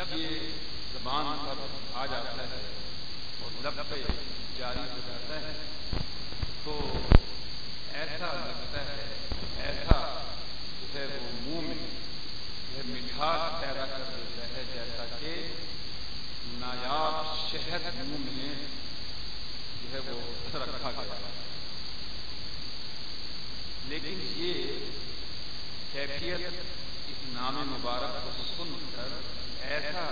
جب یہ زبان پر آ جاتا ہے اور لب پہ جاری ہو جاتا ہے تو ایسا لگتا ہے، ایسا جو ہے وہ منہ میں مٹھاس پیدا کر دیتا ہے، جیسا کہ نایاب شہد منہ میں جو ہے وہ رکھا گیا۔ لیکن یہ کیفیت اس نام مبارک کو سن کر ایسا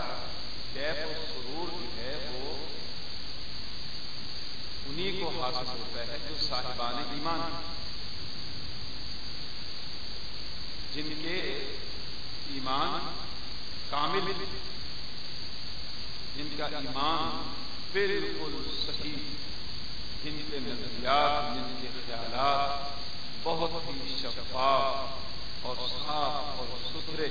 کیف و سرور جو ہے وہ انہی کو حاصل ہوتا ہے جو صاحبان ایمان جن کے ایمان کامل جن کا ایمان بالکل صحیح جن کے نظریات، جن کے خیالات بہت ہی شفاف اور صاف اور ستھرے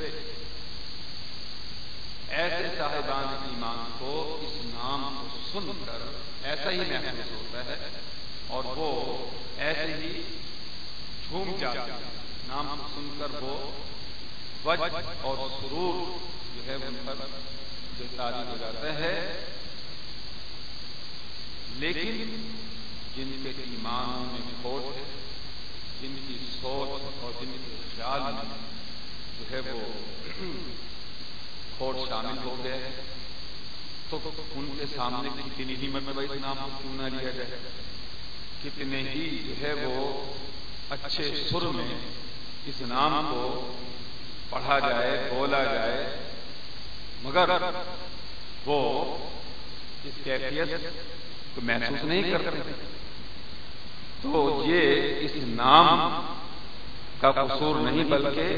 ایسے صاحبان ایمان کو، اس نام کو سن کر ایسا ہی محسوس ہوتا ہے اور وہ ایسے ہی جھوم جاتے ہیں۔ نام کو سن کر وہ وج اور سرور جو ہے ان پر بہتاری ہو جاتا ہے۔ لیکن جن کے ایمان میں کھوٹ ہے، جن کی سوچ اور جن کے خیال میں جو ہے وہ کھوٹ شامل ہو گئے۔ تو ان کے سامنے کتنی ہی مرتبہ اس نام کو کیوں نہ لیا جائے؟ کتنے ہی جو ہے وہ اچھے سر میں اس نام کو پڑھا جائے، بولا جائے۔ مگر وہ اس کیفیت کو محسوس نہیں کرتے۔ تو یہ اس نام کا قصور نہیں، بلکہ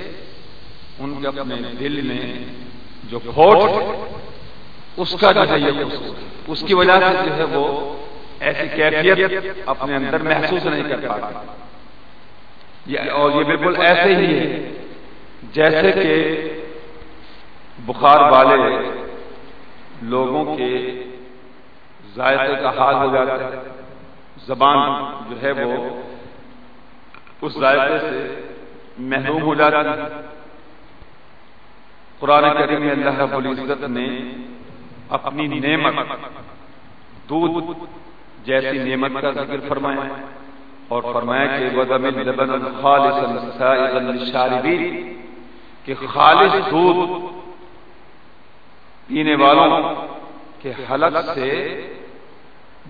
ان کے اپنے دل میں جو کھوٹ اس کا جو ہے اس کی وجہ سے جو ہے وہ ایسی کیفیت اپنے اندر محسوس نہیں کر پاتا۔ اور یہ بالکل ایسے ہی ہے۔ جیسے کہ بخار والے لوگوں کے ذائقے کا حال ہو جاتا ہے۔ زبان جو ہے وہ اس ذائقے سے محروم ہو جاتا ہے۔ قرآن کریم میں اللہ رب العزت نے اپنی نعمت، دودھ جیسی نعمت کا ذکر فرمایا اور فرمایا کہ وزم لبن خالص شاربین کہ خالص دودھ پینے والوں کے حلق سے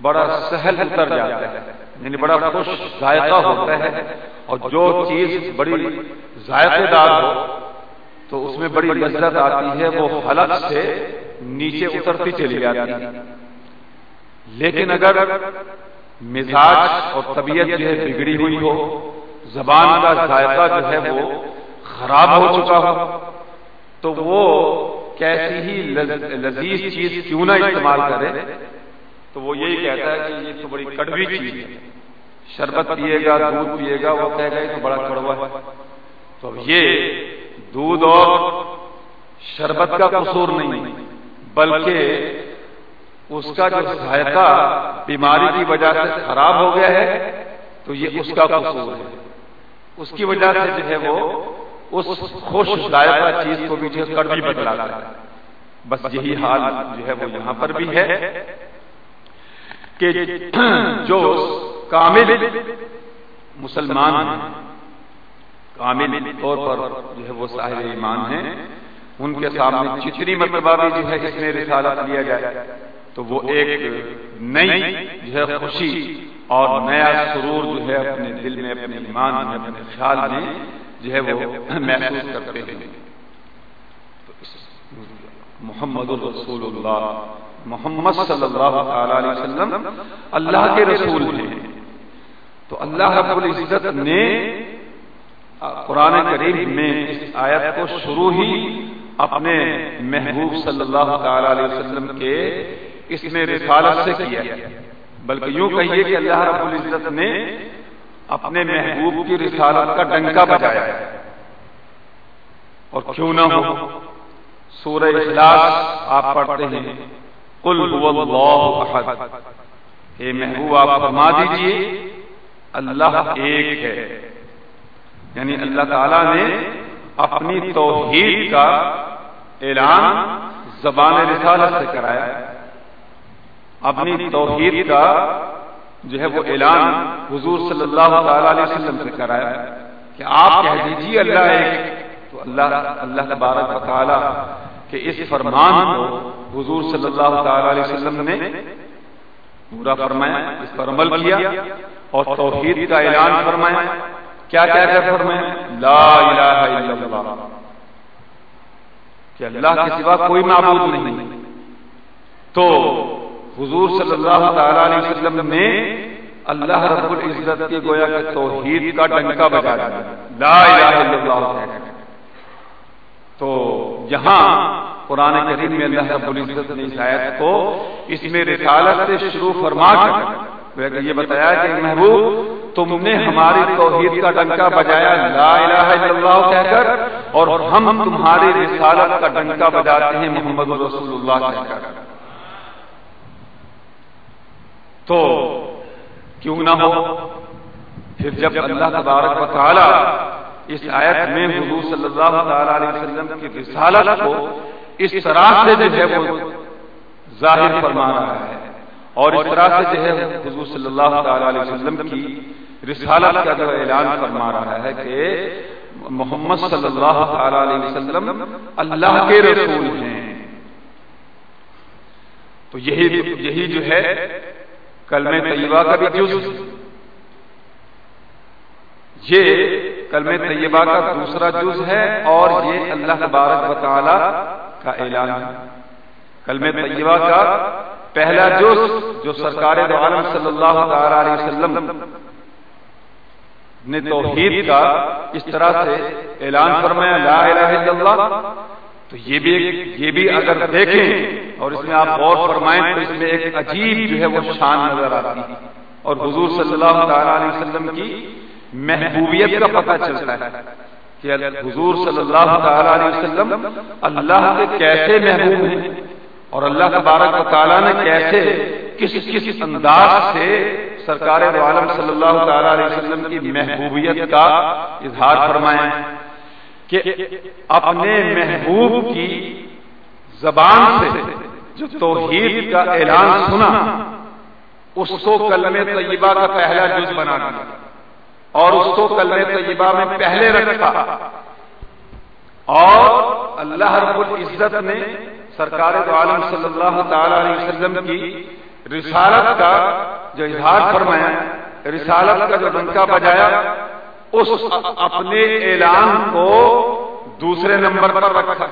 بڑا سہل اتر جاتا ہے یعنی بڑا خوش ذائقہ ہوتا ہے اور جو چیز بڑی ذائقے دار ہو تو اس میں بڑی لذت آتی ہے، وہ حلق سے نیچے اترتی چلی جاتی ہے۔ لیکن اگر مزاج اور طبیعت جو ہے بگڑی ہوئی ہو، زبان کا ذائقہ جو ہے وہ خراب ہو چکا ہو، تو وہ کیسی ہی لذیذ چیز کیوں نہ استعمال کرے، تو وہ یہی کہتا ہے کہ یہ تو بڑی کڑوی چیز ہے۔ شربت پیے گا، دودھ پیے گا، وہ کہے گا تو بڑا کڑوا ہے۔ تو یہ دودھ اور شربت کا قصور نہیں، بلکہ اس کا جو ذائقہ بیماری کی وجہ سے خراب ہو گیا ہے، تو یہ اس کا قصور ہے۔ اس کی وجہ سے جو ہے وہ اس خوش ذائقہ چیز کو بھی جو کڑوی بدلا ہے بس یہی حال جو ہے وہ یہاں پر بھی ہے کہ جو کامل مسلمان ہیں کامل طور پر جو ہے وہ صاحب ایمان ہیں، ان کے سامنے جتنی مرتبہ بھی جو ہے اس میں رسالت لیا جائے، تو وہ ایک نئی جو ہے خوشی اور نیا سرور جو ہے اپنے دل میں، اپنے ایمان میں، اپنے خیال میں جو ہے وہ محسوس کرتے ہیں۔ محمد الرسول اللہ، محمد صلی اللہ تعالی علیہ وسلم، اللہ کے رسول ہیں۔ تو اللہ رب العزت نے قرآن کریم میں اس آیت کو شروع ہی اپنے محبوب صلی اللہ تعالی علیہ وسلم کے اس میں رسالت سے کیا بلکہ یوں کہیے کہ اللہ رب العزت نے اپنے محبوب کی رسالت کا ڈنکا بجایا۔ اور کیوں نہ ہو، سورہ اخلاص آپ پڑھتے ہیں۔ قل هو اللہ احد۔ اے محبوب، آپ فرما دیجیے، اللہ ایک ہے۔ یعنی اللہ تعالی نے اپنی توحید کا اعلان زبان رسالت سے کرایا اپنی توحید کا جو ہے وہ اعلان حضور صلی اللہ تعالی علیہ وسلم سے کرایا کہ آپ کہہ دیجیے اللہ ایک۔ تو اللہ اللہ تبارک و تعالی کہ اس فرمان کو حضور صلی اللہ تعالی علیہ وسلم نے پورا فرمایا، اس پر عمل کیا اور توحید کا اعلان فرمایا۔ کیا کیا کیا فرمایا لا الہ الا اللہ۔ کہ اللہ کے سوا کوئی معبود نہیں۔ تو حضور صلی اللہ تعالی علیہ وسلم نے اللہ رب العزت کی گویا کہ توحید کا ڈنکا بجا دیا۔ لا الہ الا اللہ۔ تو یہاں قرآن کریم میں اللہ رب العزت نے اس آیت کو اس میں رسالت سے شروع فرما کر یہ بتایا کہ محبوب تم نے ہماری توحید کا ڈنکا بجایا لا الہ الا اللہ کہہ کر اور ہم تمہاری رسالت کا ڈنکا بجاتے ہیں محمد رسول اللہ کہہ کر۔ تو کیوں نہ ہو؟ پھر جب اللہ تبارک و تعالی اس آیت میں حضور صلی اللہ تعالی علیہ وسلم کی رسالت کو اس طرح سے جو ہے وہ ظاہر فرما رہا ہے اور اس طرح سے جو ہے حضور صلی اللہ تعالی علیہ وسلم کی رسالت کا جو اعلان فرما رہا ہے کہ محمد صلی اللہ تعالی علیہ وسلم اللہ کے رسول ہیں۔ تو یہی یہی جو ہے کلمہ طیبہ کا بھی جز۔ یہ کلمہ طیبہ کا دوسرا جز ہے اور یہ اللہ تبارک و تعالی کا اعلان۔ ہے کلمہ طیبہ کا پہلا جز جو سرکار دو عالم صلی اللہ تعالی علیہ وسلم نے توحید کا اس طرح سے اعلان فرمایا، لا الہ الا اللہ، تو یہ بھی یہ بھی اگر دیکھیں اور اس میں آپ غور فرمائیں تو اس میں ایک عجیب جو ہے وہ شان نظر آتی ہے۔ اور حضور صلی اللہ تعالی علیہ وسلم کی محبوبیت کا پتہ چلتا ہے کہ حضور صلی اللہ تعالی علیہ وسلم اللہ کے کیسے محبوب ہیں۔ اور اللہ تبارک و تعالیٰ نے کیسے کس کس انداز سے سرکار عالم صلی اللہ تعالی علیہ وسلم کی محبوبیت کا اظہار فرمائے کہ اپنے محبوب کی زبان سے جو توحید کا اعلان سنا، اس کو کلمہ طیبہ کا پہلا جز بنا دیا اور اس کو کلمہ طیبہ میں پہلے رکھا۔ اور اللہ رب العزت نے سرکار عالم صلی اللہ تعالی علیہ وسلم کی رسالت کا جو اظہار فرمایا، رسالت کا جو ڈنکا بجایا، اس اپنے اعلان کو دوسرے نمبر پر رکھا۔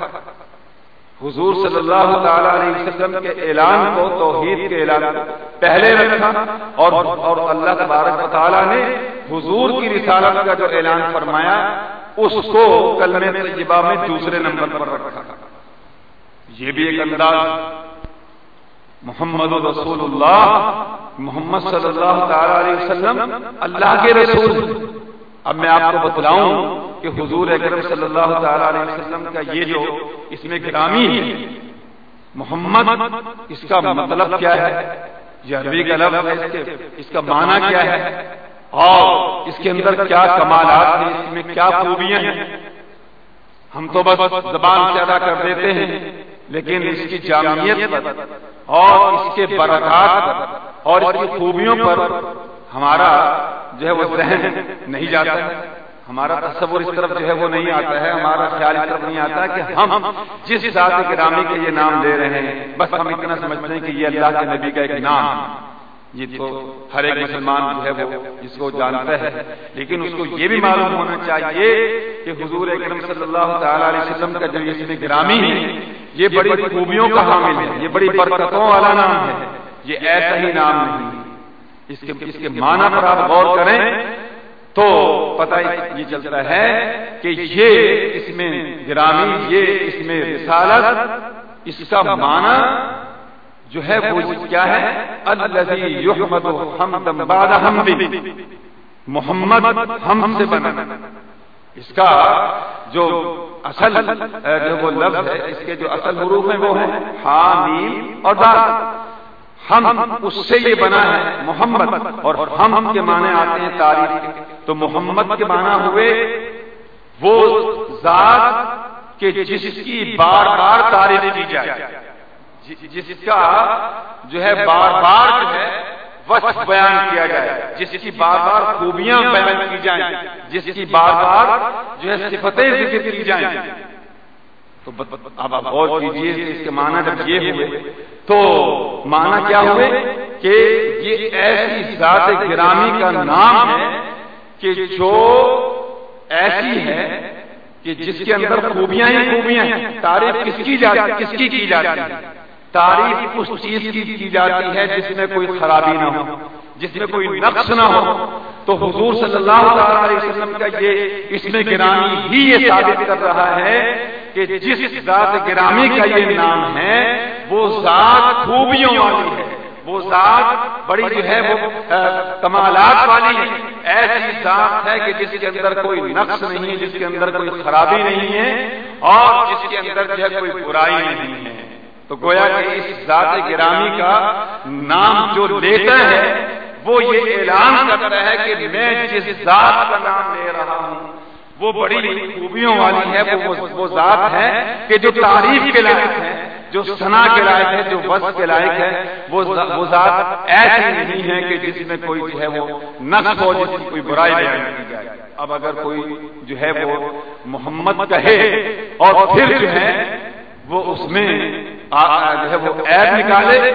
حضور صلی اللہ تعالی علیہ وسلم کے اعلان کو توحید کے اعلان پہلے رکھا اور اور اللہ تبارک و تعالی نے حضور کی رسالت کا جو اعلان فرمایا، اس کو کلمہ طیبہ میں دوسرے نمبر پر رکھا۔ یہ بھی ایک انداز محمد رسول اللہ، محمد صلی اللہ تعالی علیہ وسلم، اللہ کے رسول۔ اب میں آپ کو بتلاؤں کہ حضور اکرم صلی اللہ تعالی علیہ وسلم کا یہ جو اس میں گرامی ہے، محمد، اس کا مطلب کیا ہے؟ یہ عربی کا لفظ ہے اس کا معنی کیا ہے؟ اور اس کے اندر کیا کمالات ہیں؟ اس میں کیا خوبیاں ہیں؟ ہم تو بس زبان سے ادا کر دیتے ہیں لیکن اس کی جامعیت پر اور اس کے برکات اور اس کی خوبیوں پر ہمارا جو ہے وہ ذہن نہیں جاتا ہے۔ ہمارا تصور اس طرف جو ہے وہ نہیں آتا ہے، ہمارا خیال اس طرف نہیں آتا کہ ہم جس ذات گرامی کے یہ نام دے رہے ہیں، بس ہم اتنا سمجھتے ہیں کہ یہ اللہ کے نبی کا ایک نام۔ یہ تو ہر ایک مسلمان جو ہے وہ اس کو جانتا ہے۔ لیکن اس کو یہ بھی معلوم ہونا چاہیے کہ حضور اکرم صلی اللہ تعالی علیہ وسلم کا جو اس میں گرامی ہے، یہ بڑی خوبیوں کا حامل ہے، یہ بڑی برکتوں والا نام ہے۔ یہ ایسا ہی نام نہیں۔ اس کے اس کے معنی پر آپ غور کریں تو پتہ یہ چلتا ہے کہ یہ اس میں گرامی، یہ اس میں رسالت، اس کا معنی جو ہے وہ کیا ہے? الذی یحمد حمدا بعد حمد محمد ہم سے بنا. اس کا جو اصل جو وہ لفظ ہے، اس کے جو اصل حروف ہیں وہ ہیں، حامیم اور دال. ہم اس سے یہ بنا ہے محمد اور ہم کے معنی آتے ہیں تاریخ تو محمد کے معنی ہوئے وہ ذات کہ جس کی بار بار تعریف کی جائے. جس کا جو ہے بار بار جو ہے وصف بیان کیا جائے، جس کی بار بار خوبیاں بیان کی جائیں، جس کی بار بار جو ہے صفتیں ذکر کی جائیں۔ تو اب آپ غور کیجیے اس کے معنی جب یہ ہوئے، تو معنی کیا ہوئے؟ کہ یہ ایسی ذات گرامی کا نام ہے کہ جو ایسی ہے کہ جس کے اندر خوبیاں ہی خوبیاں ہیں، تعریف کس کی جاتی کس کی کی جاتی ہے تعریف اس چیز کی کی جاتی ہے جس میں کوئی خرابی نہ ہو، جس میں کوئی نقص نہ ہو۔ تو حضور صلی اللہ علیہ وسلم کا یہ اس میں گرامی ہی یہ ثابت کر رہا ہے کہ جس ذات گرامی کا یہ نام ہے، وہ ذات خوبیوں والی ہے۔ وہ ذات بڑی جو ہے وہ کمالات والی ہے۔ ایسی ذات ہے کہ جس کے اندر کوئی نقص نہیں ہے جس کے اندر کوئی خرابی نہیں ہے اور جس کے اندر جو ہے کوئی برائی نہیں ہے۔ تو گویا کہ اس ذات گرامی کا نام جو لیتا ہے، وہ یہ اعلان کرتا ہے کہ میں جس ذات کا نام لے رہا ہوں، وہ بڑی خوبیوں والی ہے، وہ ذات ہے کہ جو تعریف کے لائق ہے، جو سنا کے لائق ہے، جو بس کے لائق ہے، وہ ذات ایسی نہیں ہے کہ جس میں کوئی جو ہے وہ نقص ہو، جس کی کوئی برائی بیان کی جائے۔ اب اگر کوئی جو ہے وہ محمد کہے اور پھر جو ہے وہ اس میں جو ہے وہ عیب نکالے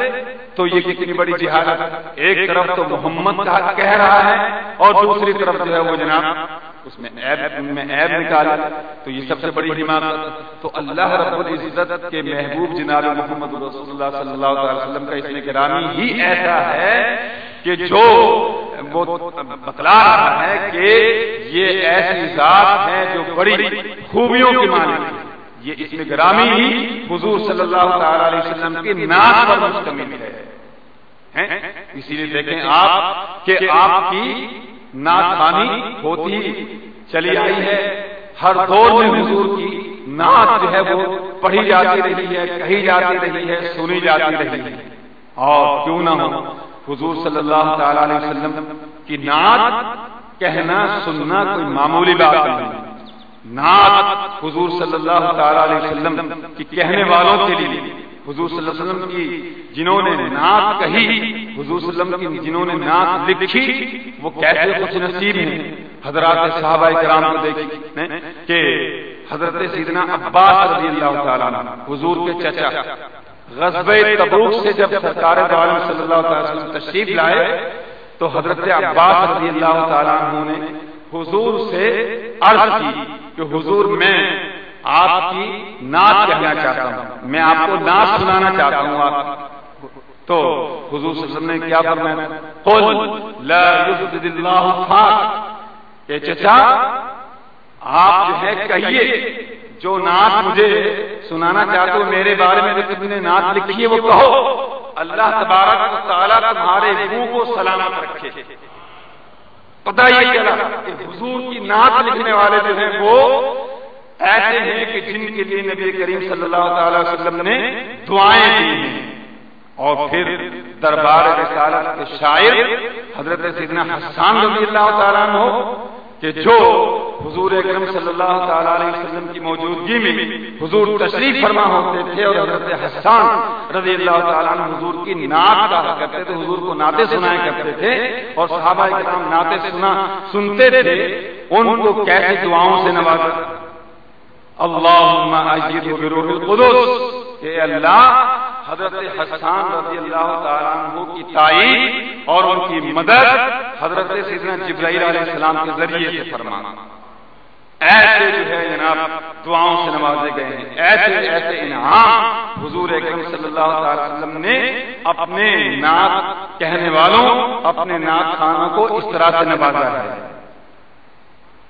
تو یہ کتنی بڑی جہاد ایک طرف تو محمد کا کہہ رہا ہے اور دوسری طرف جو ہے وہ جناب اس میں میں عیب نکالا تو یہ سب سے بڑی حمایت تو اللہ رب العزت کے محبوب جناب محمد رسول اللہ صلی اللہ علیہ وسلم کا اس میں گرامی ہی ایسا ہے کہ جو وہ بتلا رہا ہے کہ یہ ایسی ذات ہے جو بڑی خوبیوں کی مانی یہ اس میں گرامی ہی حضور صلی اللہ تعالی علیہ وسلم کی ناز پر مشتمل ہے۔ اسی لیے دیکھیں آپ کہ آپ کی نعت خانی ہوتی چلی آئی ہے۔ ہر دور میں حضور کی نعت جو ہے وہ پڑھی جاتی رہی ہے، کہی جاتی رہی ہے، سنی جاتی رہی ہے۔ اور کیوں نہ ہو، حضور صلی اللہ تعالی علیہ وسلم کی نعت کہنا، سننا کوئی معمولی بات نہیں۔ نعت حضور صلی اللہ تعالی علیہ وسلم کی کہنے والوں کے لیے. حضور صلی اللہ علیہ وسلم کی جنہوں نے نعت کہی، حضور صلی اللہ علیہ وسلم کی جنہوں نے نعت لکھی، وہ کیسے خوش نصیب ہیں؟ حضرات صحابہ کرام کو دیکھیں کہ حضرت سیدنا عباس رضی اللہ تعالیٰ حضور کے چچا غزب تبوک سے جب سرکار عالم صلی اللہ تعالی وسلم تشریف لائے، تو حضرت عباس رضی اللہ تعالیٰ نے حضور سے عرض کی کہ حضور میں آپ کی نعت کہنا چاہتا ہوں۔ میں آپ کو نعت سنانا چاہتا ہوں آپ۔ تو حضور صلی اللہ علیہ وسلم نے کیا فرمایا؟ قل لا یفسد اللہ خاک کہ چچا، آپ جو ہے کہیے، جو نعت مجھے سنانا چاہتے ہو، میرے بارے میں جو تم نے نعت لکھی ہے، وہ کہو۔ اللہ تبارک و تعالیٰ تمہارے منہ کو سلامت رکھے۔ پتا یہ چلا کہ حضور کی نعت لکھنے والے جو ہیں وہ ایسے ہیں کہ جن کے لیے نبی کریم صلی اللہ تعالی وسلم نے دعائیں دی ہیں۔ اور پھر دربار رسالت کے شاعر حضرت سیدنا حسان رضی اللہ تعالیٰ عنہ کہ جو حضور اکرم صلی اللہ تعالی علیہ وسلم کی موجودگی میں حضور تشریف فرما ہوتے تھے اور حضرت حسان رضی اللہ تعالیٰ عنہ حضور کی نعت کہا کرتے تھے، حضور کو نعتیں سنایا کرتے تھے اور صحابہ کرام نعتیں سنا، سنتے تھے، ان کو کیسے دعاؤں سے نوازا۔ اللہم اجید بروح القدس۔ کہ اللہ حضرت حسان رضی اللہ تعالیٰ عنہ کی تائید اور ان کی مدد حضرت سیدنا جبرائیل علیہ السلام کے ذریعے سے فرمانا۔ ایسے جو ہے جناب دعاؤں سے نوازے گئے ہیں۔ ایسے ایسے انعام حضور اکرم صلی اللہ تعالی وسلم نے اپنے نعت کہنے والوں، اپنے نعت خانوں کو اس طرح سے نوازا ہے۔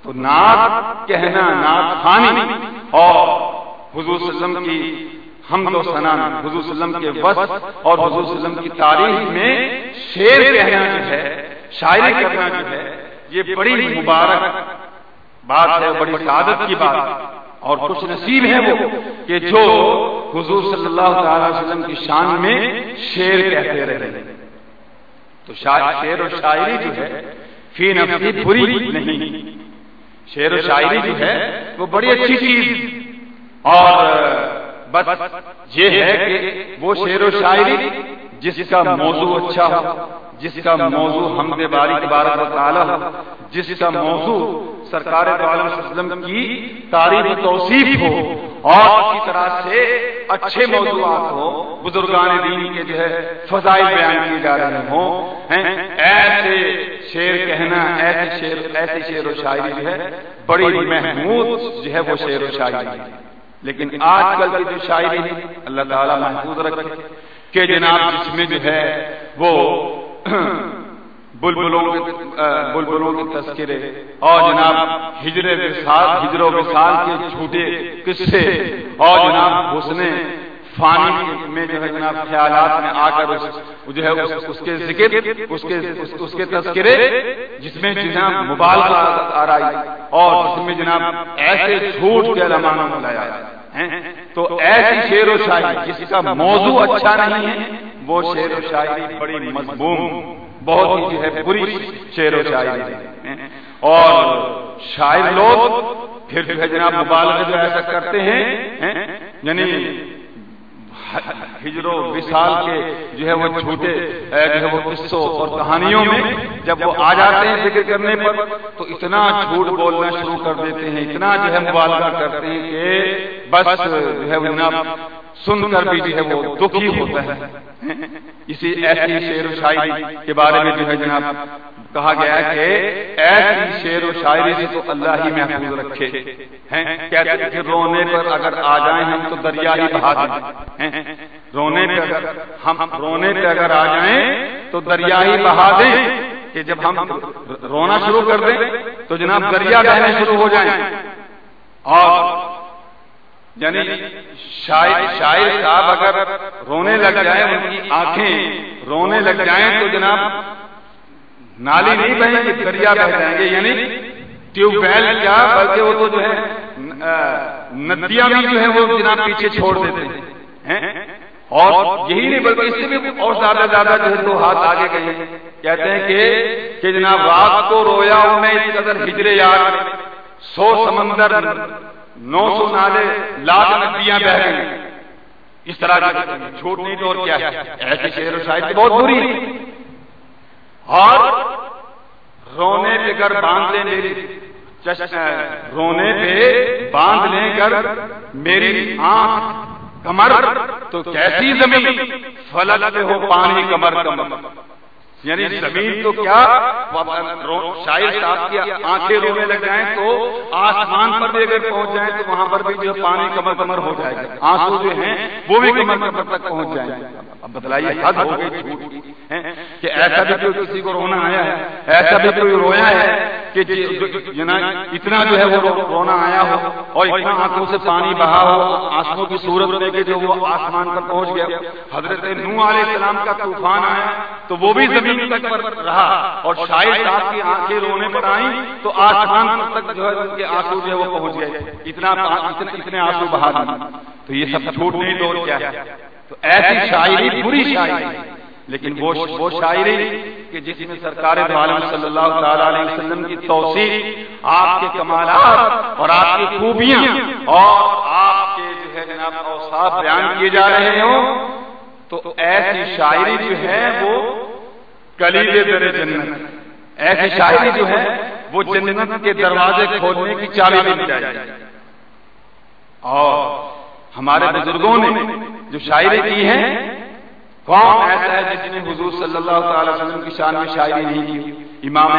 تو نعت کہنا، نعت خانی اور حضور صلی اللہ علیہ وسلم کی ہم تو سنا حضور وسلم کے وصف اور حضور وسلم کی تاریخ میں شیر کہنا جو ہے شاعری کرنا جو ہے یہ بڑی مبارک بات ہے بڑی سعادت کی بات اور خوش نصیب ہے وہ کہ جو حضور صلی اللہ تعالی وسلم کی شان میں شیر کہتے رہے۔ تو شیر و شاعری جو ہے فی نفسی بری نہیں۔ شعر و شاعری جو ہے وہ بڑی اچھی چیز۔ اور بس یہ ہے کہ وہ شعر و شاعری جس کا موضوع اچھا ہو، جس کا موضوع ہم باری تبارک و تعالی ہو، جس کا موضوع سرکار وسلم کی تاریخ توصیف ہو، اور اسی طرح سے اچھے موضوعات ہو، بزرگان دین کے جو ہے فضائل بیان کیے جا رہے ہوں ایسے شعر کہنا، ایسے شعر ایسے شعر و شاعری جو ہے، بڑی محمود جو ہے وہ شعر و شاعری لیکن آج کل کی جو شاعری ہے اللہ تعالیٰ محفوظ رکھے کہ جناب جس میں جو ہے وہ بلبلوں کے بلبلوں کے تذکرے اور جناب ہجر وصال ہجر و وصال کے چھوٹے قصے اور جناب اس نے فانی میں جو ہے جناب خیالات میں آ کر جو ہے اس کے ذکر اس کے اس کے تذکرے جس میں جناب مبالغہ آ رہا اور جس میں جناب ایسے جھوٹ کے علمانوں میں لایا تو ایسی شعر و شاعری جس کا موضوع اچھا نہیں ہے، وہ شعر و شاعری بڑی مضمون بہت ہی جو ہے بری شعر و شاعری اور شاعر لوگ پھر جو ہے جناب مبالغ جو ایسا کرتے ہیں؟ یعنی ہجر و وصال کے جو ہے وہ چھوٹے جو ہے وہ قصوں اور کہانیوں میں جب وہ آ جاتے ہیں ذکر کرنے پر، تو اتنا جھوٹ بولنا شروع کر دیتے ہیں، اتنا جو ہے مبالغہ کرتے ہیں کہ بس جو ہے جناب سن کر بھی جو ہے وہ دکھی ہوتا ہے۔ اسی ایسی شعر و شاعری کے بارے میں جو ہے جناب کہا گیا کہ ایسی شعر و شاعری سے تو اللہ ہی محفوظ رکھے۔ ہیں، کہتے ہیں کہ رونے پر اگر آ جائیں ہم تو دریا ہی بہا دیں۔ رونے پہ اگر ہم، رونے پہ اگر آ جائیں تو دریا ہی بہا دیں۔ کہ جب ہم رونا شروع کر دیں تو جناب دریا بہنے شروع ہو جائیں۔ اور یعنی شاعر شاعر صاحب اگر رونے لگ جائیں ان کی آنکھیں رونے لگ جائیں تو جناب نالی نہیں بہیں گے، دریا بہ جائیں گے یعنی ٹیوب ویل کیا؟ بلکہ وہ تو جو ہے ندیاں بھی جو ہے وہ جناب پیچھے چھوڑ دیتے ہیں اور یہی نہیں، بلکہ اس سے بھی اور زیادہ زیادہ جو ہے تو ہاتھ آگے گئے کہتے ہیں کہ کہ جناب رات کو رویا ہوں میں، اس قدر ہجرے یاد سو سمندر، نو سو نالے لاکھ ندیاں بہ گئی اس طرح چھوٹ نہیں تو اور کیا ہے؟ ایسی شعر و شاعری بہت بری اور رونے پہ کر باندھ لیں میری۔ رونے پہ باندھ لیں کر میری آنکھ کمر۔ تو کیسی زمین؟ فلک ہو پانی کمر کمر۔ یعنی زمین تو کیا؟ شاید صاحب کی آنکھیں رونے لگ جائیں تو آسمان پر بھی اگر پہنچ جائیں تو وہاں پر بھی جو پانی کمر کمر ہو جائے گا۔ آنسو جو ہیں وہ بھی کمر کمر تک پہنچ جائیں گے۔ اب بتلائیے حد ہو گئی جھوٹ کہ ایسا بھی کوئی کسی کو رونا آیا ہے، ایسا بھی کوئی رویا ہے کہ جی، اتنا جو ہے وہ رونا آیا ہو اور اتنا آنکھوں سے پانی بہا ہو آنسو کی صورت میں کہ جو وہ آسمان پر پہنچ گیا۔ حضرت نو علیہ السلام کا طوفان آیا، تو وہ بھی زمین تک پر رہا اور شاید آپ کی آنکھیں رونے پر آئیں تو آسمان تک جو ہے ان کے آنسو جو ہے وہ پہنچ گئے۔ اتنا اتنے آنسو بہا دی تو یہ سب چھوٹ نہیں دور کیا ہے؟ تو ایسی شاعری، بری شاعری لیکن وہ وہ شاعری کہ جس میں سرکار عالم صلی اللہ تعالی علیہ وسلم کی توسیع آپ کے کمالات اور آپ کی خوبیاں اور آپ کے جو ہے جناب اوصاف بیان کیے جا رہے ہوں تو ایسی شاعری جو ہے وہ کلیلے در جنت ایسی شاعری جو ہے وہ جنت کے دروازے کھولنے کی چابی مل جائے اور ہمارے بزرگوں نے جو شاعری کی ہے کون ایسا ہے جس نے حضور صلی اللہ تعالی وسلم کی شان میں شاعری نہیں کی؟ امام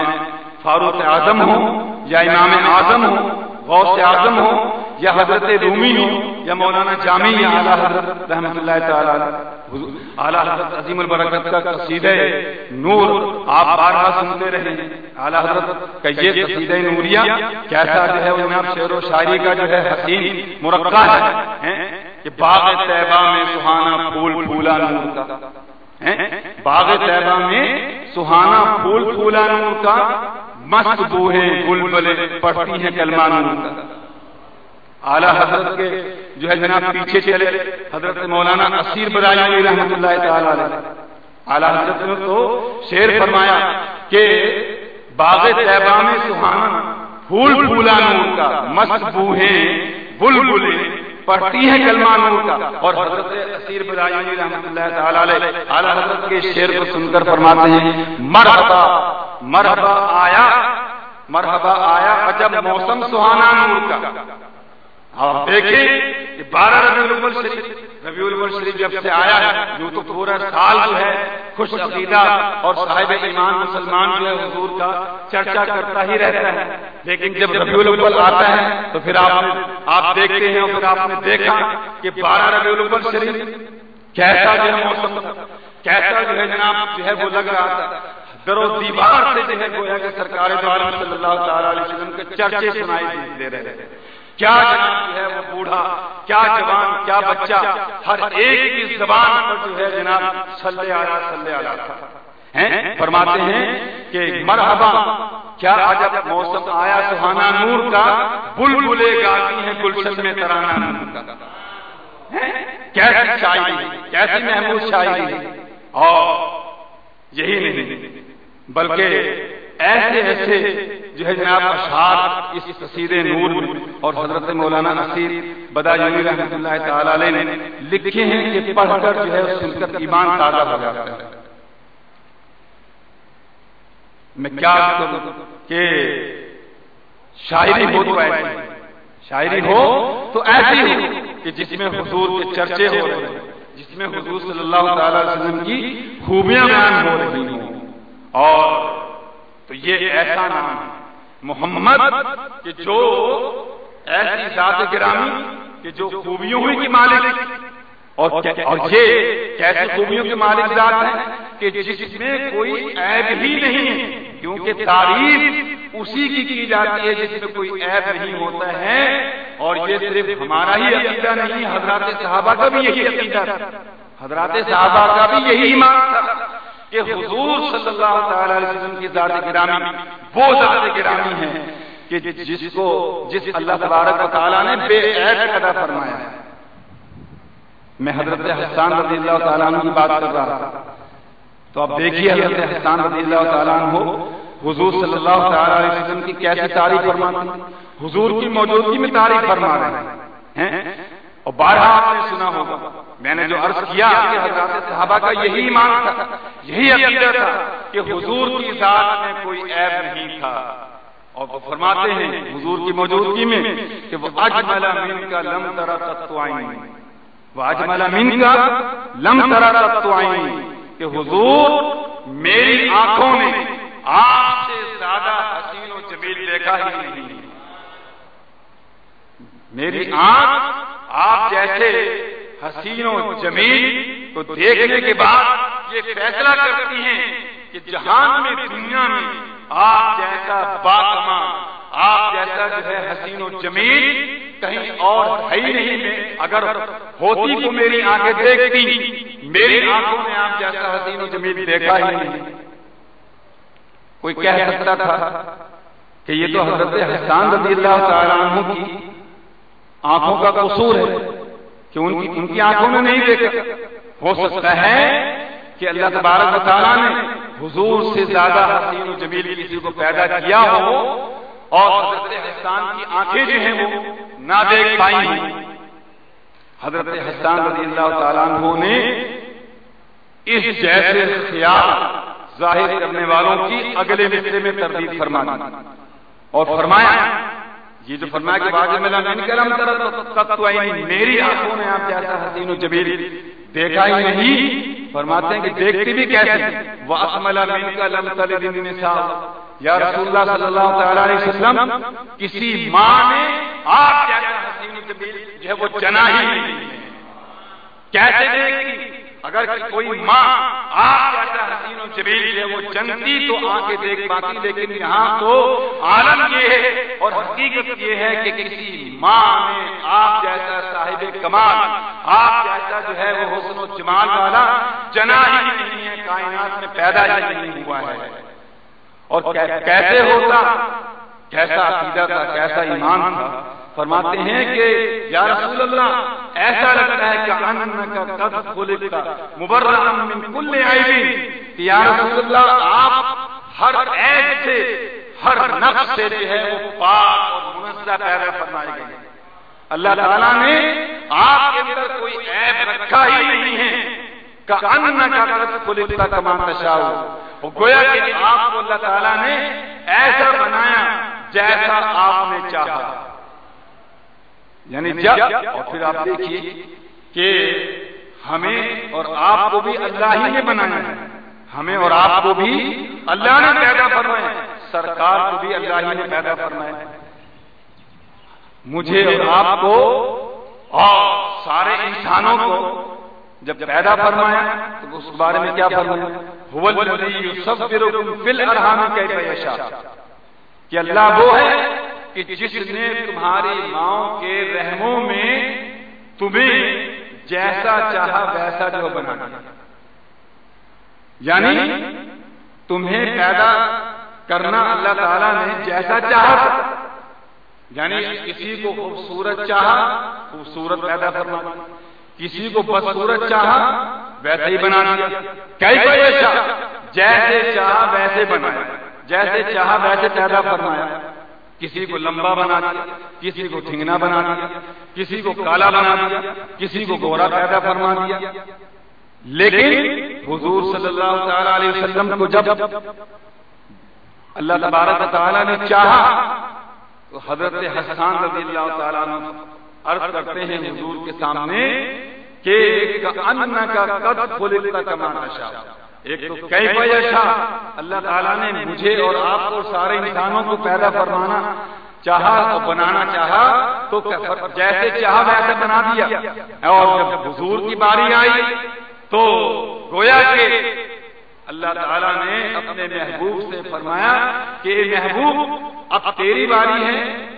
فاروق اعظم ہوں یا امام اعظم ہوں؟ غوث اعظم ہو یا حضرت رومی ہو یا مولانا جامع یا اعلیٰ حضرت رحمۃ اللہ تعالی اعلیٰ حضرت عظیم البرکت کا قصیدہ نور آپ بارہا سنتے رہے ہیں اعلیٰ حضرت کا یہ قصیدہ نوریہ کیسا جو ہے، وہ جناب شعر و شاعری کا جو ہے، حسین مرقع ہے کہ باغ طیبہ میں سہانا پھول پھولا نور کا۔ باغ طیبہ میں سہانا پھول پھولا نور کا۔ مست بوہے بلبلے پڑھتی ہیں کلمہ نور کا۔ اعلیٰ حضرت کے جو ہے جناب پیچھے چلے، حضرت مولانا اسیر برائی رحمۃ اللہ تعالی اعلیٰ حضرت نے تو شیر فرمایا کہ باغ طیبہ میں سہانا پھول پھولا نور کا، مست بوہے بلبلے پڑھتی ہے کلمہ نور کا۔ اور حضرت اسیر برائیونی رحمت اللہ تعالی علیہ، اعلی حضرت کے شعر کو سن کر فرماتے ہیں، مرحبا مرحبا آیا مرحبا آیا، عجب موسم سہانا نور کا۔ آپ دیکھیں کہ بارہ ربیع الاول شریف، ربیع الاول شریف جب سے آیا ہے جو تو پورا سال جو ہے خوش عقیدہ اور صاحب ایمان مسلمان جو ہے حضور کا چرچا کرتا ہی رہتا ہے۔ لیکن جب ربیع الاول آتا ہے تو پھر آپ آپ دیکھتے ہیں اور پھر آپ نے دیکھا کہ بارہ ربیع الاول شریف کیسا جو ہے موسم کیسا جو ہے جناب جو ہے وہ لگ رہا تھا۔ درو دیوار سے جو ہے گویا کہ سرکار دوارا صلی اللہ تعالی علیہ وسلم کے چرچے سنائی دے رہے تھے کیا جناب جو ہے وہ بوڑھا؟ کیا جوان، کیا بچہ؟ ہر ایک کی زبان پر جو ہے جناب سلے آیا سلے آیا تھا فرماتے ہیں کہ مرحبا، کیا عجب موسم آیا سہانا نور کا؟ بل بلے گاتی ہیں گلشن میں ترانا نور کا۔ کیسی شاعری، کیسی محمود شاعری اور یہی نہیں، بلکہ ایسے ایسے جو ہے جناب اشعار اس تصیر نور میں اور حضرت مولانا نصیر بدا یونی رحمۃ اللہ تعالی علیہ نے لکھے ہیں کہ پڑھ کر جو ہے سن کر ایمان تازہ ہو جاتا ہے۔ میں کیا کروں کہ شاعری ہو تو ایسی شاعری ہو تو ایسی ہو کہ جس میں حضور کے چرچے ہو رہے ہیں، جس میں حضور صلی اللہ تعالی علیہ وسلم کی خوبیاں بیان ہو رہی ہوں۔ اور تو یہ ایسا نام ہے۔ محمد کہ جو ایسی ذات گرامی کہ جو خوبیوں ہوئی کی مالک اور یہ کیسی خوبیوں کے مالک ذات ہیں کہ جس میں کوئی عیب ہی نہیں ہے۔ کیونکہ تعریف اسی کی کی جاتی ہے جس میں کوئی عیب نہیں ہوتا ہے۔ اور یہ صرف ہمارا ہی عقیدہ نہیں، حضرات صحابہ کا بھی یہی عقیدہ حضرات صحابہ کا بھی یہی ایمان تھا۔ کہ حضور صلی اللہ تعالی علیہ وسلم کی ذات گرامی وہ ذات گرامی ہے کہ جس کو جس اللہ تبارک و تعالیٰ نے بے عیب ادا فرمایا ہے۔ میں حضرت حسان رضی اللہ تعالیٰ عنہ کی بات کر رہا تھا۔ تو اب دیکھیے حضرت حسان رضی اللہ تعالیٰ عنہ حضور صلی اللہ تعالی علیہ وسلم کی کیسی تعریف فرماتے حضور کی موجودگی میں تعریف فرما رہے ہیں اور بارہ آپ نے سنا ہوگا۔ میں نے جو عرض کیا کہ حضرات صحابہ کا یہی ایمان تھا یہی عقیدہ تھا کہ حضور کی ذات میں کوئی عیب نہیں تھا۔ اور وہ فرماتے ہیں حضور کی موجودگی میں کہ وہ اجمل من کا لم ترا تتوائیں وہ اجمل من کا لم ترا تتوائیں کہ حضور میری آنکھوں نے آپ سے زیادہ حسین و جمیل دیکھا ہی نہیں۔ میری آنکھ آپ جیسے حسین و جمیل کو دیکھنے کے بعد یہ فیصلہ کرتی ہیں کہ جہان میں دنیا میں آپ جیسا باقما آپ جیسا جو ہے حسین و جمیل کہیں اور ہے ہی نہیں۔ اگر ہوتی تو میری آنکھیں دیکھتی، میری آنکھوں میں آپ جیسا حسین و جمیل دیکھا ہی نہیں۔ کوئی کہہ سکتا تھا کہ یہ تو حضرت حسان رضی اللہ تعالیٰ عنہ کی آنکھوں کا قصور ہے۔ کہ ان کی ان کی آنکھوں میں نہیں دیکھا۔ ہو سکتا ہے کہ اللہ تبارک تعالیٰ نے حضور سے زیادہ حسین و جمیل کسی کو پیدا کیا ہو اور حضرت حسان کی آنکھیں جو ہیں وہ نہ دیکھ پائی ہیں حضرت حسان رضی اللہ تعالیٰ عنہ نے اس جیسے خیال ظاہر کرنے والوں کی اگلے حصے میں تردید فرما اور فرمایا یہ جو فرمایا کہ بعد میں لم کلم ترى میری آنکھوں نے آپ جیسا حسین و جمیل دیکھا ہی نہیں فرماتے ہیں کہ دیکھتی بھی کیسے وہ اکمل من کا لم تلد النساء۔ یا رسول اللہ صلی اللہ تعالی علیہ وسلم کسی ماں نے آپ جیسا حسین و جمیل جو ہے وہ جنا ہی نہیں کیسے دیکھتی؟ اگر کوئی ماں آپ جیسا حسین و جمیل ہے وہ جنتی تو آنکھیں دیکھ پاتی، لیکن یہاں تو عالم یہ ہے اور حقیقت یہ ہے کہ کسی ماں نے آپ جیسا صاحب کمال، آپ جیسا جو ہے وہ حسن و جمال والا جنا ہی نہیں ہے، کائنات میں پیدا ہی نہیں ہوا ہے۔ اور کیسے ہوتا کیسا عقیدہ تھا، کیسا ایمان تھا؟ فرماتے ہیں کہ یا رسول اللہ، ایسا لگتا ہے کہ انک قد خلقتا مبرئا من کل عیب یا رسول اللہ، آپ ہر عیب سے، ہر نقص سے جو ہے، وہ پاک اور منزہ پیدا فرمائے گئے اللہ تعالیٰ نے آپ کے اندر کوئی عیب رکھا ہی نہیں ہے۔ کا ان کا کھلتا وہ گویا کہ آپ کو اللہ تعالیٰ نے ایسا بنایا جیسا آپ نے چاہا۔ یعنی جب، اور پھر آپ دیکھیے کہ ہمیں اور آپ کو بھی اللہ ہی نے بنایا ہے۔ ہمیں اور آپ کو بھی اللہ نے پیدا فرمایا سرکار کو بھی اللہ ہی نے پیدا فرمایا مجھے اور آپ کو اور سارے انسانوں کو جب پیدا فرمایا تو اس بارے میں کیا فرمایا؟ کہ اللہ وہ ہے کہ جس نے تمہاری ماؤں کے رحموں میں تمہیں جیسا چاہا ویسا جو بنا یعنی تمہیں پیدا کرنا اللہ تعالیٰ نے جیسا چاہا۔ یعنی کسی کو خوبصورت چاہا خوبصورت پیدا کرنا کسی کو بدصورت چاہا ویسا ہی بنا دیا۔ کئی جیسے چاہا، ویسے بنایا۔ جیسے چاہا، ویسے پیدا فرمایا۔ کسی کو لمبا بنا دیا، کسی کو ٹھنگنا بنا دیا، کسی کو کالا بنا دیا، کسی کو گورا پیدا فرما دیا۔ لیکن حضور صلی اللہ تعالی علیہ وسلم کو جب اللہ تبارک تعالیٰ نے چاہا، تو حضرت حسان رضی اللہ تعالیٰ عرض کرتے ہیں حضور کے سامنے کہ ان کا قد ایک تو اللہ تعالیٰ نے مجھے اور آپ کو سارے انسانوں کو پیدا فرمانا۔ چاہا اور بنانا چاہا تو جیسے چاہا ویسے بنا دیا۔ اور جب حضور کی باری آئی تو گویا کہ اللہ تعالیٰ نے اپنے محبوب سے فرمایا کہ محبوب، اب تیری باری ہے۔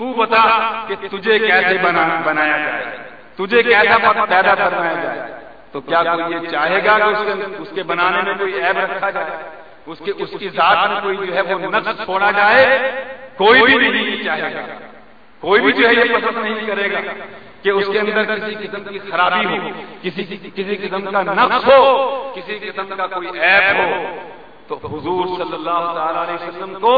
تو بتا کہ تجھے کیسے بنایا جائے۔ تجھے کیسا پیدا فرمایا جائے۔ تو کیا کوئی یہ چاہے گا کہ اس کے بنانے میں کوئی عیب رکھا جائے؟ اس کے اس کی ذات میں کوئی جو ہے وہ نقص چھوڑا جائے؟ کوئی بھی نہیں چاہے گا۔ کوئی بھی جو ہے یہ پسند نہیں کرے گا کہ اس کے اندر کسی قسم کی خرابی ہو، کسی کسی قسم کا نقص ہو، کسی قسم کا کوئی عیب ہو۔ تو حضور صلی اللہ تعالی علیہ وسلم کو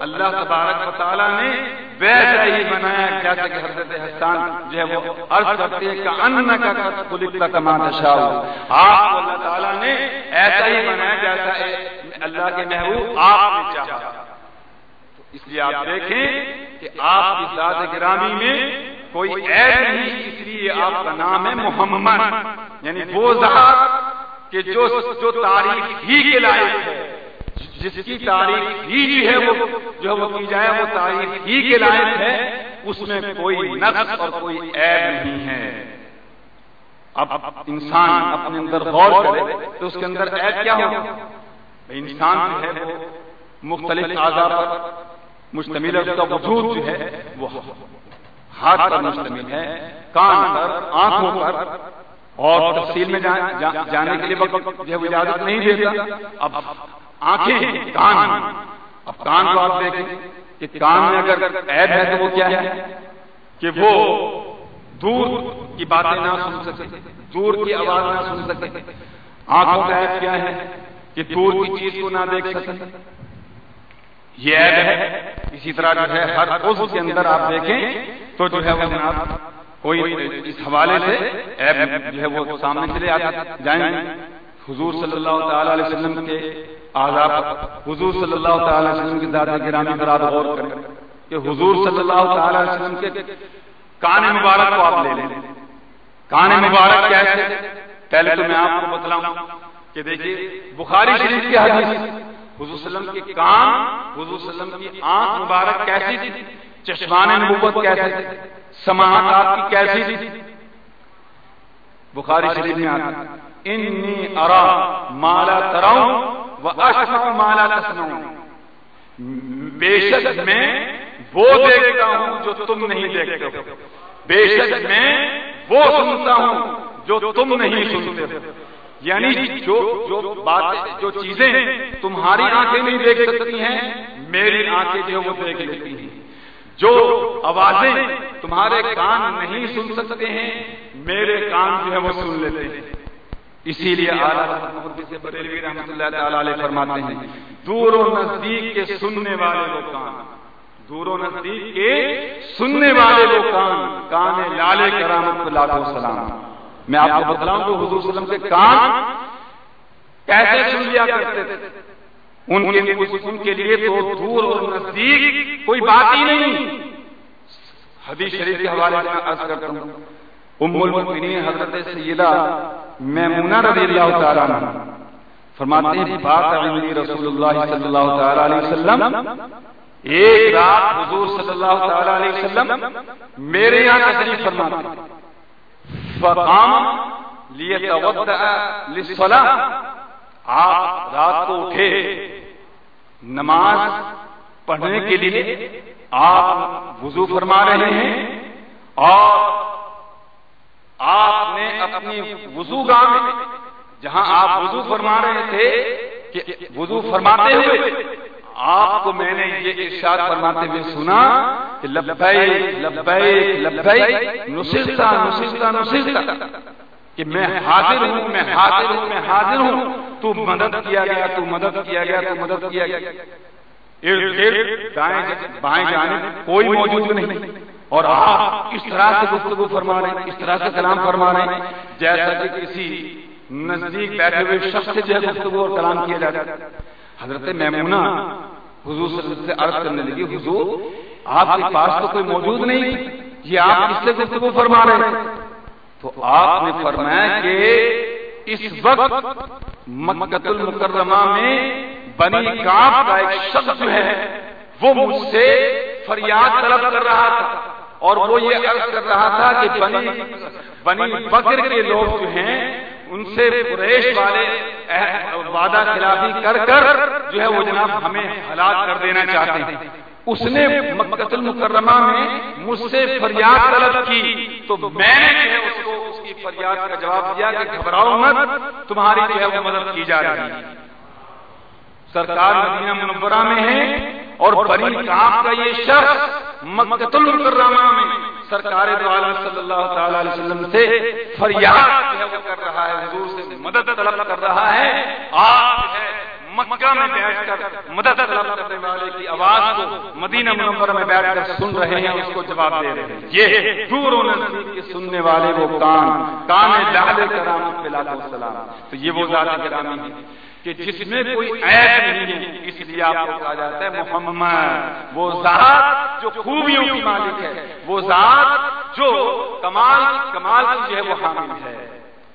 اللہ تبارک و تعالیٰ نے ویسا ہی بنایا، جیسا کہ حضرت حسان جو ہے وہ عرض کرتے ہیں کہ ان کا خلقتا کما تشاء۔ آپ کو اللہ تعالیٰ نے ایسا ہی بنایا جیسا اللہ کے محبوب آپ نے چاہا۔ اس لیے آپ دیکھیں کہ آپ کی ذات گرامی میں کوئی عیب نہیں، اس لیے آپ کا نام ہے محمد۔ یعنی وہ ذات کہ جو جو تاریخ ہی کے لائق ہے، جس کی تاریخ ہی جو ہے وہ، جو وہ کی جائے، وہ تاریخ ہی کے لائق ہے، اس میں کوئی نقص اور کوئی عیب نہیں ہے۔ اب انسان اپنے اندر غور کرے تو اس کے اندر عیب کیا ہوگا؟ انسان جو ہے وہ مختلف آزاد پر مشتمل ہے اس کا وجود جو ہے، وہ ہاتھ پر مشتمل ہے، کان پر، آنکھوں پر۔ اور تفصیل میں جانے کے لیے وقت جو اجازت نہیں دیتا۔ اب آنکھیں کان۔ اب کان کو آپ دیکھیں کہ کان میں اگر عیب ہے تو وہ کیا ہے؟ کہ وہ دور کی باتیں نہ سن سکے، دور کی آواز نہ سن سکے۔ آنکھوں کا عیب کیا ہے؟ کہ دور کی چیز کو نہ دیکھ سکے۔ یہ عیب ہے۔ اسی طرح جو ہے ہر عضو کے اندر آپ دیکھیں تو جو ہے وہ جناب کوئی اس حوالے سے عیب جو ہے وہ سامنے چلے جائیں۔ گے حضور صلی اللہ تعالی علیہ وسلم کے آزاد حضور صلی اللہ تعالی علیہ وسلم کی دادا گرامی پر آپ غور کریں کہ حضور صلی اللہ تعالی علیہ وسلم کے کان مبارک کو آپ لے لیں۔ کان مبارک کیسے پہلے تو میں آپ کو بتلاؤں کہ دیکھیے، بخاری شریف کی حدیث، حضور صلی اللہ علیہ وسلم کی کان، حضور صلی اللہ علیہ وسلم کی آنکھ مبارک کیسی تھی؟ چشمان نبوت کیسے تھی؟ سماعت آپ کی کیسی تھی؟ بخاری شریف میں آتی انی ارا مالا تراؤں و اشفق مالا تسمعون. بے شک میں وہ دیکھتا ہوں جو تم نہیں دیکھتے ہو۔ بے شک میں وہ سنتا ہوں جو تم نہیں سنتے ہو۔ یعنی جو جو باتیں جو چیزیں تمہاری آنکھیں نہیں دیکھ سکتی ہیں، میری آنکھیں جو وہ دیکھ لیتی ہیں۔ جو آوازیں تمہارے کان نہیں سن سکتے ہیں، میرے کان جو ہے وہ سن لیتے ہیں۔ اسی لیے بریلوی رحمۃ اللہ تعالی علیہ فرماتے ہیں، دور و نزدیک کے سننے والے وہ کان۔ دور و نزدیک کے سننے والے وہ کان کان لالے کرامت لاکھوں سلام۔ میں آپ کو بتلاؤں کہ حضور وسلم کے کان کیسے سن لیا کرتے تھے؟ ان کے ان کے لیے تو دور اور نزدیک کوئی بات ہی نہیں۔ حدیث شریف کے حوالے سے عرض کرتا ہوں، ام المؤمنین حضرت سیدہ میمونہ رضی اللہ تعالی عنہ فرماتے ہیں، بات علی رسول اللہ صلی اللہ تعالی علیہ وسلم۔ ایک رات حضور صلی اللہ تعالی علیہ وسلم میرے یہاں تشریف فرماتے ہیں۔ فقام لیتوضع للصلاة۔ آپ رات کو اٹھے، نماز پڑھنے کے لیے آپ وضو فرما رہے ہیں اور آپ نے اپنی وضو گاہ میں جہاں آپ وضو فرما رہے تھے، کہ وضو فرماتے ہوئے آپ کو میں نے یہ ارشاد فرماتے ہوئے سنا کہ لبئی لبئی لبئی نسلتا نسلتا نسلتا کہ میں حاضر ہوں، میں حاضر ہوں، میں حاضر ہوں۔ تو مدد کیا گیا، تو مدد کیا گیا، تو مدد کیا گیا۔ بائیں جانے کوئی موجود نہیں۔ اور آپ کس طرح سے گفتگو فرما رہے ہیں کس طرح سے کلام فرما رہے ہیں، جیسا کہ کسی نزدیک بیٹھے ہوئے شخص سے جو ہے گفتگو اور کلام کیا جاتا ہے۔ حضرت میمونہ حضور صلی اللہ علیہ وسلم سے عرض کرنے لگی حضور، آپ کے پاس تو کوئی موجود نہیں، یہ آپ کس سے گفتگو فرما رہے ہیں۔ تو آپ نے فرمایا کہ اس وقت مکت المکرمہ میں بنی کاپ کا ایک شخص جو ہے، وہ مجھ سے فریاد طلب کر رہا تھا اور وہ یہ عرض کر رہا تھا کہ بنی بنی بکر کے لوگ جو ہیں، ان سے قریش والے وعدہ خلافی کر کر جو ہے وہ جناب ہمیں ہلاک کر دینا چاہتے ہیں۔ اس نے مکت المکرمہ میں مجھ سے فریاد طلب کی۔ تو میں نے اس کو اس کی فریاد کا جواب دیا کہ گھبراؤ مت، تمہاری جو ہے وہ مدد کی جا رہی ہے۔ سرکار مدینہ منورہ میں ہے اور بڑی کام کا یہ شخص مکت المکرمہ میں سرکار دعالم صلی اللہ تعالی علیہ وسلم سے فریاد کر رہا ہے، حضور سے مدد طلب کر رہا ہے۔ آپ ہے مکہ میں بیٹھ کر مدد طلب کرنے والے کی آواز کو مدینہ منورہ میں بیٹھ کر سن رہے ہیں، اس کو جواب دے رہے ہیں۔ یہ دور و نزدیک کے سننے والے وہ کان کان لال کرام پہ لاکھوں سلام۔ تو یہ وہ ذات گرامی ہے کہ جس میں کوئی عیب نہیں ہے، اس لیے آپ کو کہا جاتا ہے محمد۔ وہ ذات جو خوبیوں کی مالک ہے، وہ ذات جو کمال کمال کی جو ہے، وہ حامل ہے۔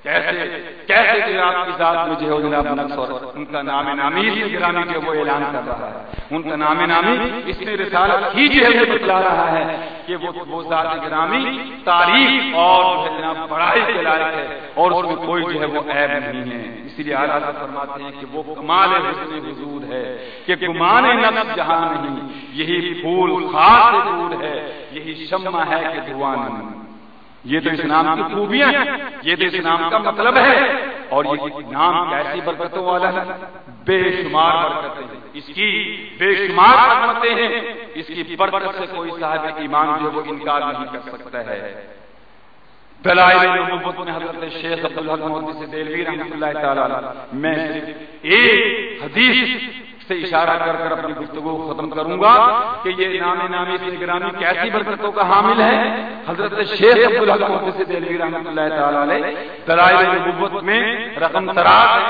کیسے کیسے کہ آپ کی ذات میں جو جناب نقص اور ان کا نام نامی اس گرامی کے وہ اعلان کر رہا ہے۔ ان کا نام نامی اس میں رسالت ہی جو ہے بتلا رہا ہے کہ وہ وہ ذات گرامی تاریخ اور جناب بڑائی کے لائق ہے اور اس میں کوئی جو ہے وہ عیب نہیں ہے۔ اسی لیے اعلیٰ فرماتے ہیں کہ وہ کمال حسن حضور ہے کہ گمان نفس جہاں نہیں، یہی پھول خاص دور ہے، یہی شمع ہے کہ دھواں نہیں یہ تو اسلام کی خوبیاں ہیں، یہ تو اسلام کا مطلب ہے۔ اور یہ نام کیسی برکتوں والا ہے؟ بے شمار برکتیں ہیں۔ اس کی بے شمار رحمتیں ہیں۔ اس کی برکت سے کوئی صاحب ایمان جو وہ انکار نہیں کر سکتا ہے۔ دلائل نبوت میں حضرت شیخ عبدالحق محدث سے دلوی رحمۃ اللہ تعالی میں صرف ایک حدیث سے اشارہ کر کر اپنی گفتگو ختم کروں گا کہ یہ نام نامی سے نگرانی کیسی برکتوں کا حامل ہے؟ حضرت شیخ عبدالحق محدث سے رحمۃ اللہ تعالی علیہ دلائل نبوت میں رقم تراز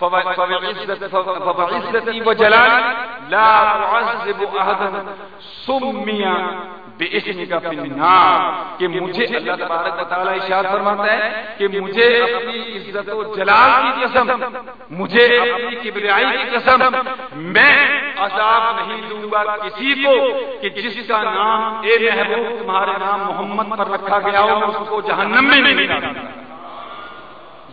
فبعزتي وجلالي لا أعذب أحدا سمي فنار کہ مجھے اللہ تبارک تعالی فرماتا ہے کہ مجھے اپنی عزت و جلال کی قسم مجھے اپنی کبریائی کی قسم میں عذاب نہیں دوں گا کسی کو کہ جس کا نام اے محبوب تمہارے نام محمد پر رکھا گیا ہو اس کو جہنم میں نہیں ڈالوں گا۔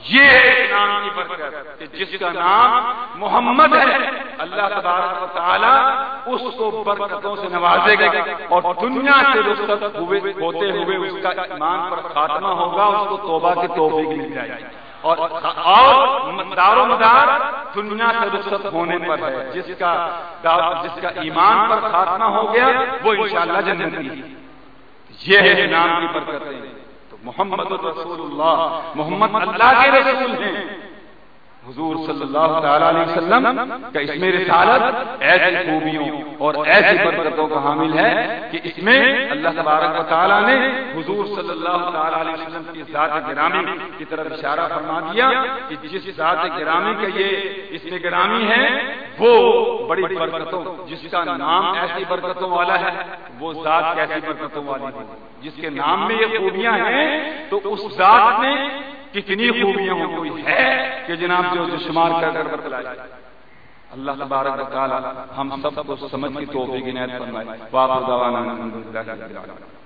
یہ نام کی برکت، کہ جس کا نام محمد ہے، اللہ تبارک و تعالی اس کو برکتوں سے نوازے گا اور دنیا سے رخصت ہوئے، ہوتے ہوئے اس کا ایمان پر خاتمہ ہوگا، اس کو توبہ کی توفیق مل جائے گی اور اور دار و مدار دنیا سے رخصت ہونے پر ہے۔ جس کا جس کا ایمان پر خاتمہ ہو گیا، وہ انشاءاللہ جنت کی یہ ہے نام کی برکتیں۔ محمد رسول اللہ محمد اللہ کے رسول ہیں۔ حضور صلی اللہ تعالی علیہ وسلم کا اس میں رسالت ایسی خوبیوں اور ایسی برکتوں کا حامل ہے کہ اس میں اللہ تبارک و تعالیٰ نے حضور صلی اللہ تعالی علیہ وسلم کی ذات گرامی کی طرف اشارہ فرما دیا کہ جس ذات گرامی کا یہ اس میں گرامی ہے، وہ بڑی برکتوں، جس کا نام ایسی برکتوں والا ہے، وہ ذات کیسی برکتوں والی ہے؟ جس کے نام میں یہ خوبیاں ہیں، تو اس ذات میں کتنی خوبیاں ہوں، کوئی ہے کہ جناب جو شمار کر کر بتلائے اللہ تبارک و تعالی ہم سب کو سمجھ کی توفیق عنایت فرمائے۔ واقع دعوانا الحمدللہ رب العالمین۔